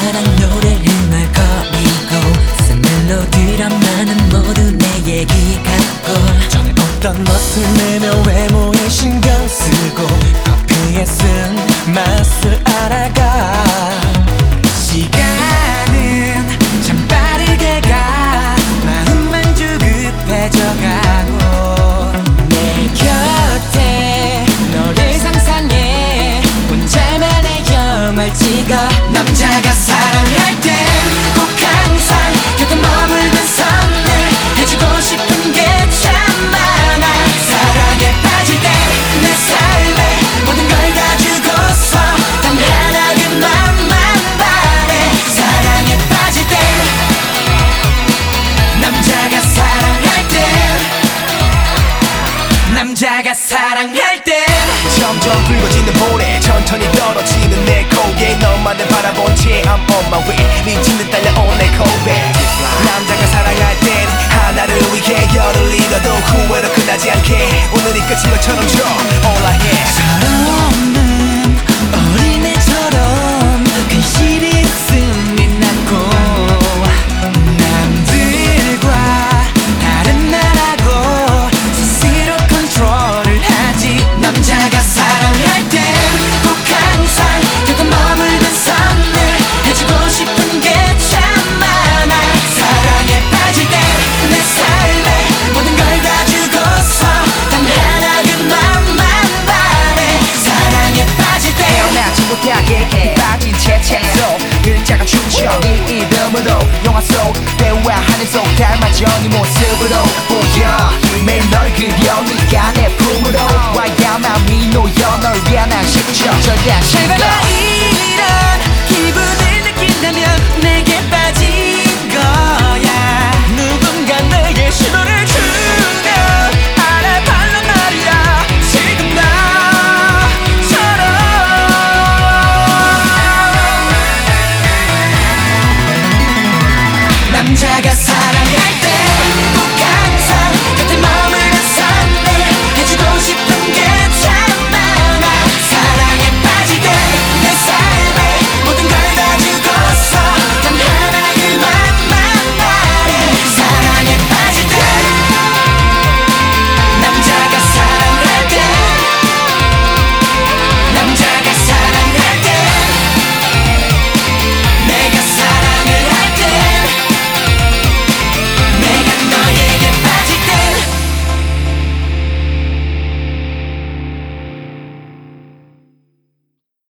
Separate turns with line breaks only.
사랑 노래는 날 거리고 새 멜로디라면은 모두 내 얘기 같고 전에
어떤 멋을 내며 외모에 신경 쓰고 커피에 쓴맛 예, I'm on my way. 미친 듯 달려온 내 고백 남자가 사랑할 땐 하나를 위해 열을 잃어도 후회로 끝나지 않게. 오늘이 끝인 것처럼
안에
속 닮았죠 네 모습으로 보여. 매일 널 그려 네가 내 품으로 와야만 민호여 널 위한 한 식초 절대 안 실패.